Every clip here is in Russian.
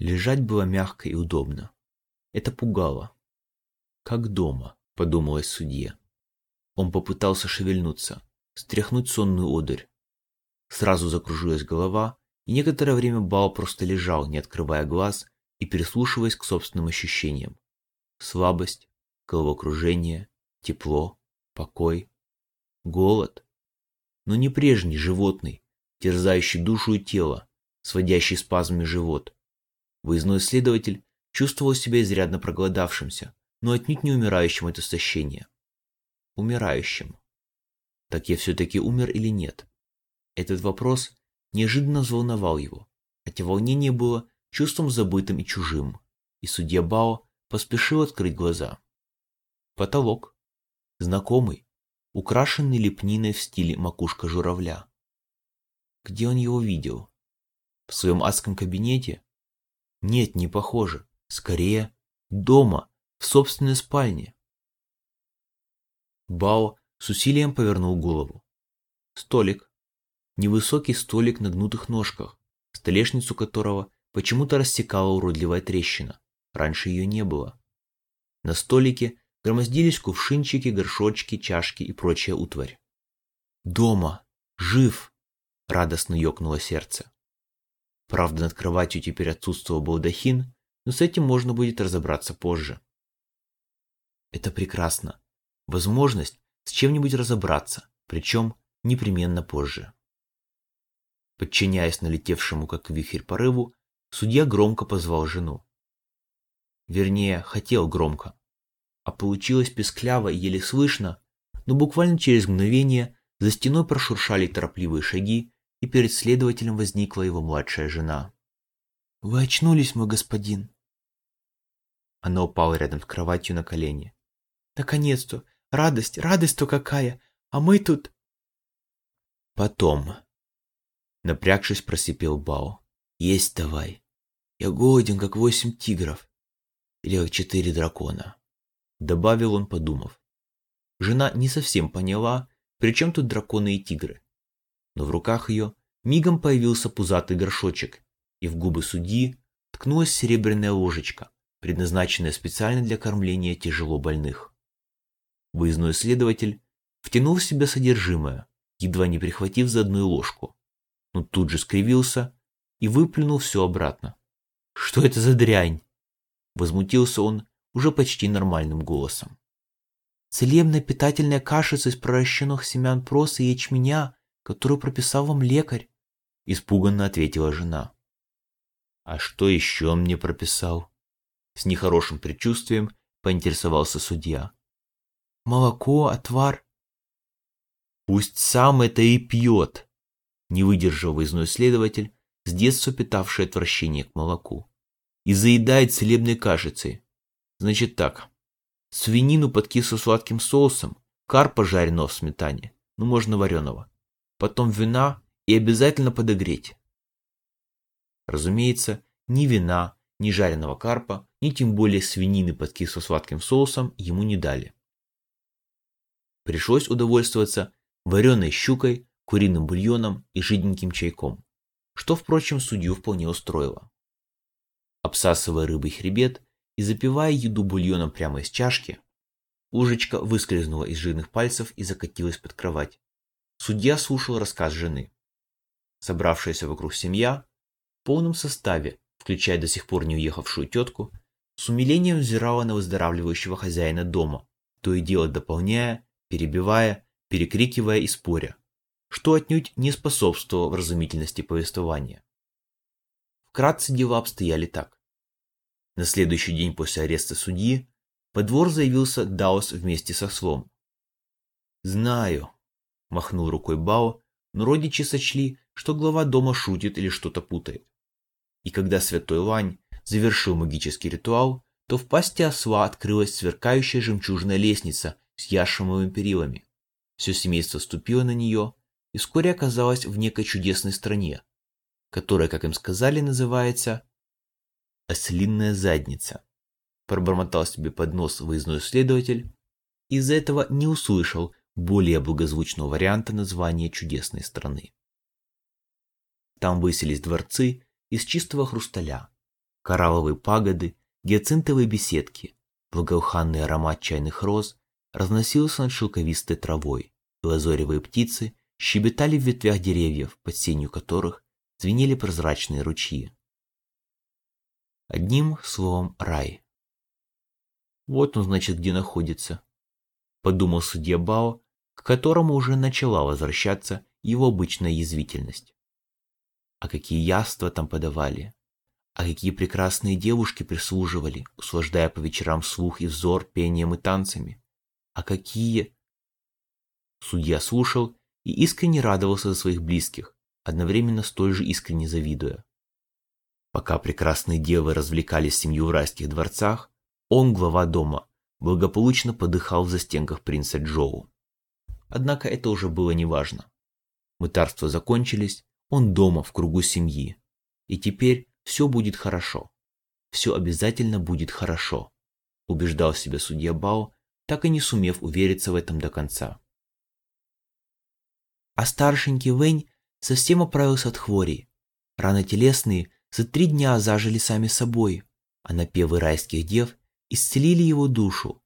Лежать было мягко и удобно. Это пугало. «Как дома», — подумалось судье. Он попытался шевельнуться, стряхнуть сонную одырь. Сразу закружилась голова, и некоторое время Бао просто лежал, не открывая глаз и прислушиваясь к собственным ощущениям. Слабость, головокружение, тепло, покой, голод. Но не прежний, животный, терзающий душу и тело, сводящий спазмами живот. Выездной следователь чувствовал себя изрядно проголодавшимся, но отнюдь не умирающим от истощения. Умирающим. Так я все-таки умер или нет? Этот вопрос неожиданно взволновал его, хотя волнение было чувством забытым и чужим, и судья Бао поспешил открыть глаза. Потолок. Знакомый, украшенный лепниной в стиле макушка журавля. Где он его видел? В своем адском кабинете? Нет, не похоже. Скорее, дома, в собственной спальне. Бао с усилием повернул голову. Столик. Невысокий столик на гнутых ножках, столешницу которого почему-то рассекала уродливая трещина. Раньше ее не было. На столике громоздились кувшинчики, горшочки, чашки и прочая утварь. «Дома! Жив!» — радостно ёкнуло сердце. Правда, над кроватью теперь отсутствовал балдахин, но с этим можно будет разобраться позже. Это прекрасно. Возможность с чем-нибудь разобраться, причем непременно позже. Подчиняясь налетевшему как вихрь порыву, судья громко позвал жену. Вернее, хотел громко. А получилось пескляво и еле слышно, но буквально через мгновение за стеной прошуршали торопливые шаги, и перед следователем возникла его младшая жена. «Вы очнулись, мой господин?» Она упала рядом с кроватью на колени. «Наконец-то! Радость, радость-то какая! А мы тут...» «Потом...» Напрягшись, просипел Бао. «Есть давай. Я голоден, как восемь тигров. Или как четыре дракона». Добавил он, подумав. Жена не совсем поняла, при чем тут драконы и тигры. Но в руках ее мигом появился пузатый горшочек, и в губы судьи ткнулась серебряная ложечка, предназначенная специально для кормления тяжело больных. Выездной следователь втянул в себя содержимое, едва не прихватив заодную ложку, но тут же скривился и выплюнул все обратно. «Что это за дрянь?» Возмутился он уже почти нормальным голосом. «Целебная питательная кашица из проращенных семян проса и ячменя, которую прописал вам лекарь», — испуганно ответила жена. «А что еще он мне прописал?» С нехорошим предчувствием поинтересовался судья. «Молоко, отвар». «Пусть сам это и пьет», — не выдержал выездной следователь, с детства питавший отвращение к молоку, и заедает целебной кашицей. Значит так, свинину под кисло-сладким соусом, карпа жареного в сметане, ну можно вареного, потом вина и обязательно подогреть. Разумеется, ни вина, ни жареного карпа, ни тем более свинины под кисло-сладким соусом ему не дали. Пришлось удовольствоваться вареной щукой, куриным бульоном и жиденьким чайком, что, впрочем, судью вполне устроило. Обсасывая рыбый хребет и запивая еду бульоном прямо из чашки, ложечка выскользнула из жирных пальцев и закатилась под кровать. Судья слушал рассказ жены. Собравшаяся вокруг семья, в полном составе, включая до сих пор не уехавшую тетку, с умилением взирала на выздоравливающего хозяина дома, то и дело дополняя, перебивая, перекрикивая и споря, что отнюдь не способствовало вразумительности повествования. Вкратце дела обстояли так. На следующий день после ареста судьи по двор заявился Даос вместе со слом. «Знаю», – махнул рукой Бао, но родичи сочли, что глава дома шутит или что-то путает. И когда святой Лань завершил магический ритуал, то в пасти осла открылась сверкающая жемчужная лестница с яшемовыми перилами. Все семейство ступило на нее и вскоре оказалось в некой чудесной стране, которая, как им сказали, называется ослинная задница. Пробормотал себе под нос выездной следователь. Из-за этого не услышал более благозвучного варианта названия чудесной страны. Там высились дворцы из чистого хрусталя, коралловые пагоды, гиацинтовые беседки, благоуханный аромат чайных роз разносился над шелковистой травой, и лазоревые птицы щебетали в ветвях деревьев, под сенью которых звенели прозрачные ручьи. Одним словом, рай. Вот он, значит, где находится, подумал судья Бао, к которому уже начала возвращаться его обычная язвительность. А какие яства там подавали, а какие прекрасные девушки прислуживали, услаждая по вечерам слух и взор пением и танцами. А какие... Судья слушал и искренне радовался за своих близких, одновременно столь же искренне завидуя. Пока прекрасные девы развлекались семью в райских дворцах, он, глава дома, благополучно подыхал в застенках принца Джоу. Однако это уже было неважно. Мытарства закончились, он дома в кругу семьи. И теперь все будет хорошо. Все обязательно будет хорошо, убеждал себя судья Бао, так и не сумев увериться в этом до конца. А старшенький Вэнь совсем оправился от хвори. Раны телесные за три дня зажили сами собой, а напевы райских дев исцелили его душу.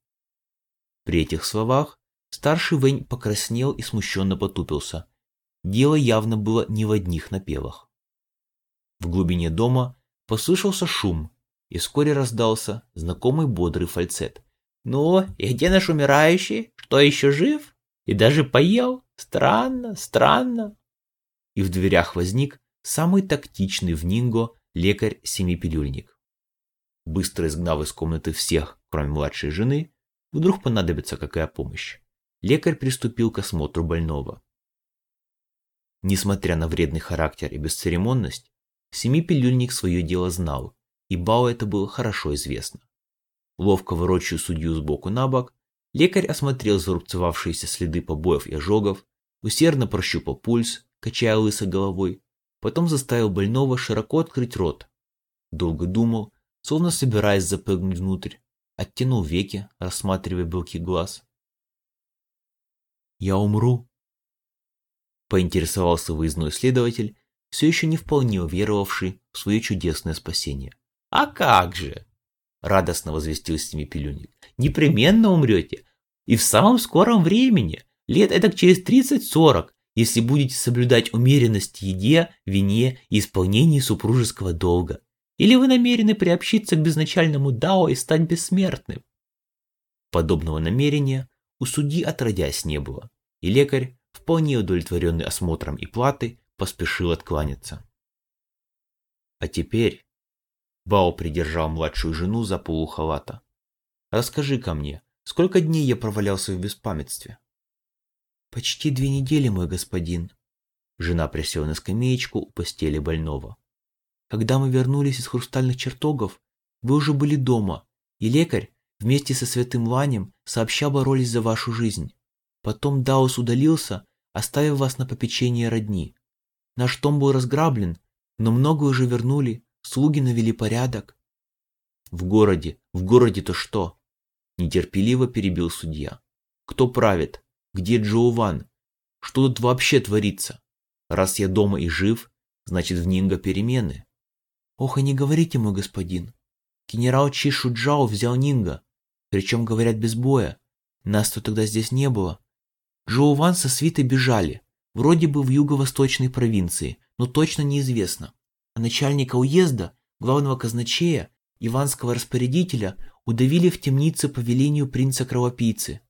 При этих словах старший Вэнь покраснел и смущенно потупился. Дело явно было не в одних напевах. В глубине дома послышался шум, и вскоре раздался знакомый бодрый фальцет. «Ну, и где наш умирающий? Что, еще жив? И даже поел? Странно, странно!» И в дверях возник самый тактичный в Нинго лекарь-семипилюльник. Быстро изгнав из комнаты всех, кроме младшей жены, вдруг понадобится какая помощь. Лекарь приступил к осмотру больного. Несмотря на вредный характер и бесцеремонность, Семипилюльник свое дело знал, и Бао это было хорошо известно. Ловко ворочая судью сбоку на бок, лекарь осмотрел зарубцевавшиеся следы побоев и ожогов, усердно прощупал пульс, качая лысой головой, потом заставил больного широко открыть рот. Долго думал, словно собираясь запрыгнуть внутрь, оттянул веки, рассматривая белки глаз. «Я умру?» Поинтересовался выездной следователь, все еще не вполне уверовавший в свое чудесное спасение. «А как же!» — радостно возвестил Семипелюник. «Непременно умрете, и в самом скором времени, лет эдак через тридцать-сорок, если будете соблюдать умеренность в еде, вине и исполнении супружеского долга. Или вы намерены приобщиться к безначальному Дао и стать бессмертным?» Подобного намерения у судьи отродясь не было, и лекарь, вполне удовлетворенный осмотром и платой, поспешил откланяться. А теперь Бао придержал младшую жену за полухалата. расскажи ко мне, сколько дней я провалялся в беспамятстве? Почти две недели, мой господин. Жена присела на скамеечку у постели больного. Когда мы вернулись из хрустальных чертогов, вы уже были дома, и лекарь вместе со святым Ланем сообща боролись за вашу жизнь. Потом Даус удалился, оставив вас на попечение родни. Наш том был разграблен, но много уже вернули, слуги навели порядок. В городе, в городе-то что? Нетерпеливо перебил судья. Кто правит? Где Джоуван? Что тут вообще творится? Раз я дома и жив, значит в Нинго перемены. Ох, и не говорите, мой господин. Генерал Чишу Джао взял Нинго, причем, говорят, без боя. Нас-то тогда здесь не было. Джоуван со свитой бежали. Вроде бы в юго-восточной провинции, но точно неизвестно. А начальника уезда, главного казначея, иванского распорядителя удавили в темнице по велению принца-кровопийцы.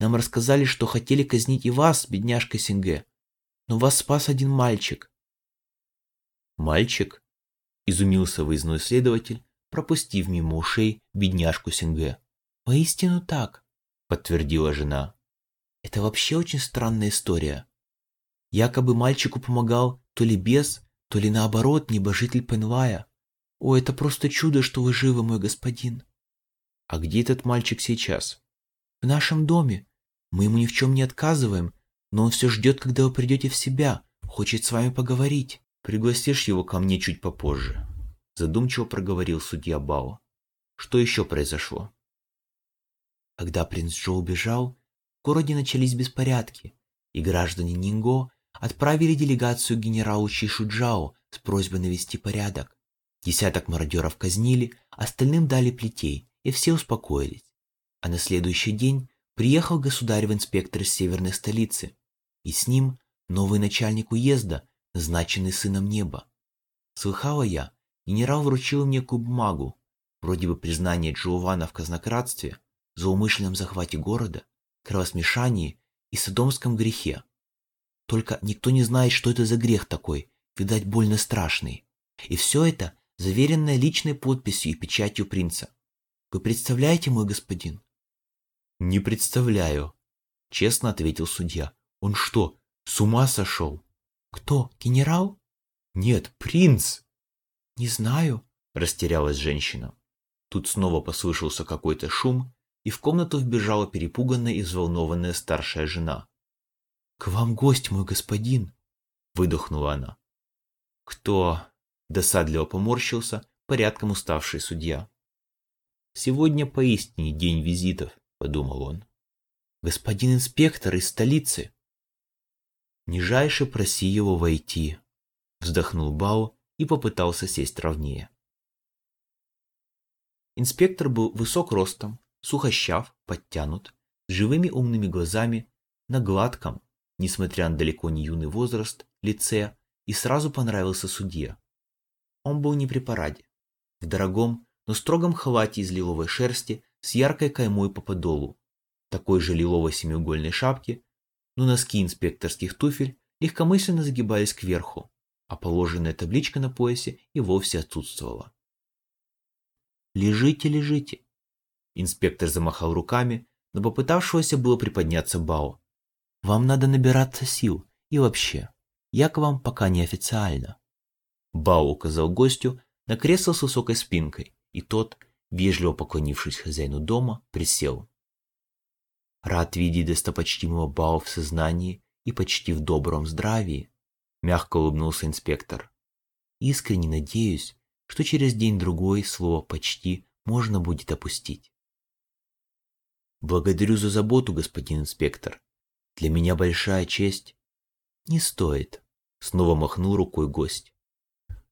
Нам рассказали, что хотели казнить и вас, бедняжка Синге, но вас спас один мальчик. Мальчик? Изумился выездной следователь, пропустив мимо ушей бедняжку Синге. Поистину так, подтвердила жена. Это вообще очень странная история. Якобы мальчику помогал то ли бес, то ли наоборот небожитель Пенвая. О, это просто чудо, что вы живы, мой господин. А где этот мальчик сейчас? В нашем доме. Мы ему ни в чем не отказываем, но он все ждет, когда вы придете в себя, хочет с вами поговорить. Пригласишь его ко мне чуть попозже. Задумчиво проговорил судья Бао. Что еще произошло? Когда принц Джо убежал, в городе начались беспорядки, и граждане Нинго отправили делегацию генералу Чишуджао с просьбой навести порядок. Десяток мародеров казнили, остальным дали плетей, и все успокоились. А на следующий день приехал государев инспектор из северной столицы, и с ним новый начальник уезда, назначенный сыном неба. Слыхала я, генерал вручил мне куб бумагу, вроде бы признание Джоувана в казнократстве, злоумышленном захвате города, кровосмешании и содомском грехе. Только никто не знает, что это за грех такой, видать, больно страшный. И все это заверенное личной подписью и печатью принца. Вы представляете, мой господин? Не представляю, честно ответил судья. Он что, с ума сошел? Кто, генерал? Нет, принц. Не знаю, растерялась женщина. Тут снова послышался какой-то шум, и в комнату вбежала перепуганная и взволнованная старшая жена. «К вам гость, мой господин!» — выдохнула она. «Кто?» — досадливо поморщился порядком уставший судья. «Сегодня поистине день визитов», — подумал он. «Господин инспектор из столицы!» «Нижайше проси его войти», — вздохнул Бао и попытался сесть ровнее. Инспектор был высок ростом, сухощав, подтянут, с живыми умными глазами, на гладком, несмотря на далеко не юный возраст, лице, и сразу понравился судье. Он был не при параде, в дорогом, но строгом халате из лиловой шерсти с яркой каймой по подолу, такой же лиловой семиугольной шапке, но носки инспекторских туфель легкомысленно загибались кверху, а положенная табличка на поясе и вовсе отсутствовала. «Лежите, лежите!» Инспектор замахал руками, но попытавшегося было приподняться Бао. «Вам надо набираться сил, и вообще, я к вам пока не официально». Бао указал гостю на кресло с высокой спинкой, и тот, вежливо поклонившись хозяину дома, присел. «Рад видеть достопочтимого Бао в сознании и почти в добром здравии», — мягко улыбнулся инспектор. «Искренне надеюсь, что через день-другой слово «почти» можно будет опустить. Благодарю за заботу, господин инспектор. Для меня большая честь. Не стоит. Снова махнул рукой гость.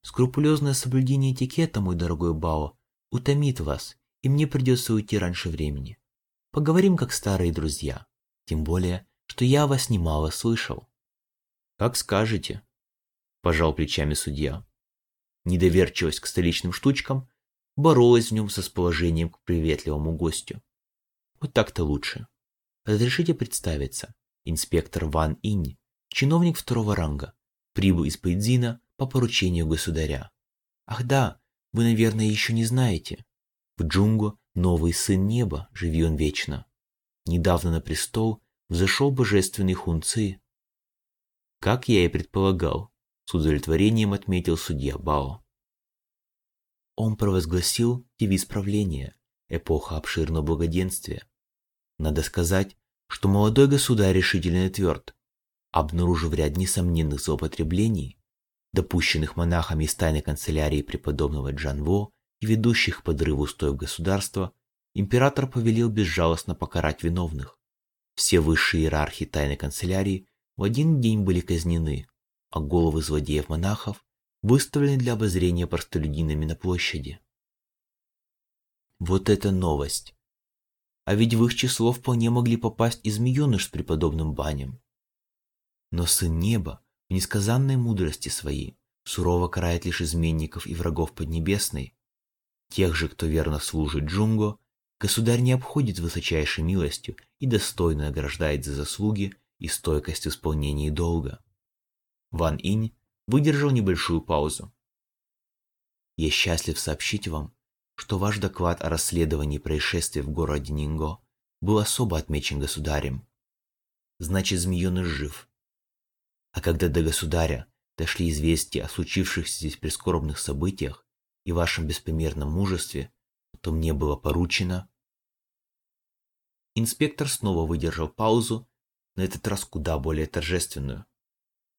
Скрупулезное соблюдение этикета, мой дорогой Бао, утомит вас, и мне придется уйти раньше времени. Поговорим как старые друзья. Тем более, что я вас немало слышал. Как скажете, пожал плечами судья. Недоверчивость к столичным штучкам боролась в нем со сположением к приветливому гостю. Вот так-то лучше. Разрешите представиться. Инспектор Ван Инь, чиновник второго ранга, прибыл из Пэйдзина по поручению государя. Ах да, вы, наверное, еще не знаете. В Джунго новый сын неба, живи он вечно. Недавно на престол взошел божественный хунцы. Как я и предполагал, с удовлетворением отметил судья Бао. Он провозгласил девиз правления «Эпоха обширного благоденствия», надо сказать, что молодой государь решительно тверд, обнаружив ряд несомненных злоупотреблений, допущенных монахами из тайной канцелярии преподобного Джанво и ведущих к подрыву устоев государства, император повелел безжалостно покарать виновных. Все высшие иерархи тайной канцелярии в один день были казнены, а головы злодеев-монахов выставлены для обозрения простолюдинами на площади. Вот это новость! А ведь в их число вполне могли попасть и змееныш с преподобным банем. Но Сын Неба в несказанной мудрости своей сурово карает лишь изменников и врагов Поднебесной. Тех же, кто верно служит Джунго, государь не обходит высочайшей милостью и достойно награждает за заслуги и стойкость в исполнении долга. Ван Инь выдержал небольшую паузу. Я счастлив сообщить вам, что ваш доклад о расследовании происшествия в городе Нинго был особо отмечен государем. Значит, змееныш жив. А когда до государя дошли известия о случившихся здесь прискорбных событиях и вашем беспримерном мужестве, то мне было поручено... Инспектор снова выдержал паузу, на этот раз куда более торжественную.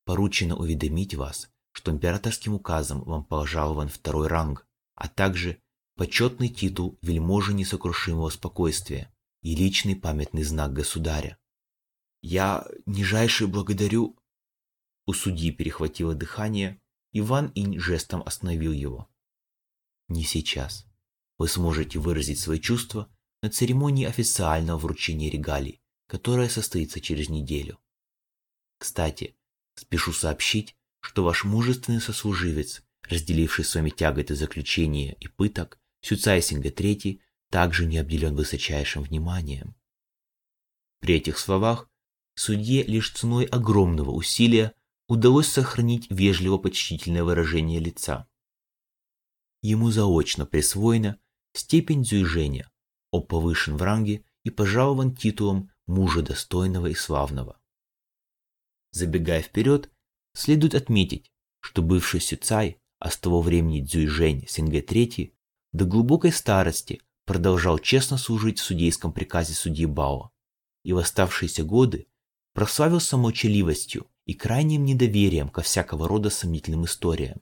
Поручено уведомить вас, что императорским указом вам пожалован второй ранг, а также почетный титул вельможи несокрушимого спокойствия и личный памятный знак государя. Я нижайше благодарю... У судьи перехватило дыхание, Иван Инь жестом остановил его. Не сейчас. Вы сможете выразить свои чувства на церемонии официального вручения регалий, которая состоится через неделю. Кстати, спешу сообщить, что ваш мужественный сослуживец, разделивший с вами тяготы заключения и пыток, Сюцайсинга III, также не обделен высочайшим вниманием. При этих словах судье лишь ценой огромного усилия удалось сохранить вежливо-почтительное выражение лица. Ему заочно присвоена степень дзюйжэня, он повышен в ранге и пожалован титулом мужа достойного и славного. Забегая вперед, следует отметить, что бывший Сюцай, а с того времени Дзюйжэнь Сингэ III, до глубокой старости продолжал честно служить в судейском приказе судьи Бао и в оставшиеся годы прославился молчаливостью и крайним недоверием ко всякого рода сомнительным историям,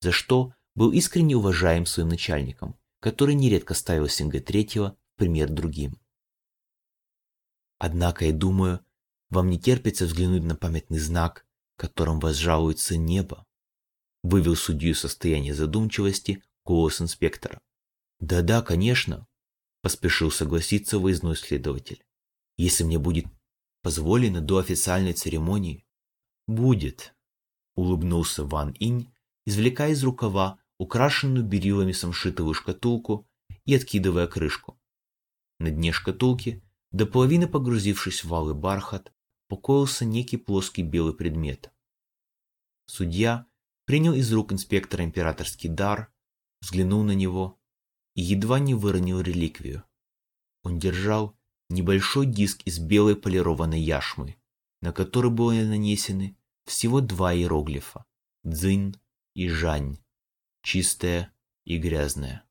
за что был искренне уважаем своим начальником, который нередко ставил Синга Третьего в пример другим. Однако, я думаю, вам не терпится взглянуть на памятный знак, которым вас жалуется небо, вывел судью состояние задумчивости голос инспектора. Да-да, конечно, поспешил согласиться выездной следователь. Если мне будет позволено до официальной церемонии. Будет, улыбнулся Ван Инь, извлекая из рукава украшенную берилами самшитовую шкатулку и откидывая крышку. На дне шкатулки, до половины погрузившись в валы бархат, покоился некий плоский белый предмет. Судья принял из рук инспектора императорский дар, взглянул на него и едва не выронил реликвию. Он держал небольшой диск из белой полированной яшмы, на который были нанесены всего два иероглифа – «дзынь» и «жань», чистая и грязная.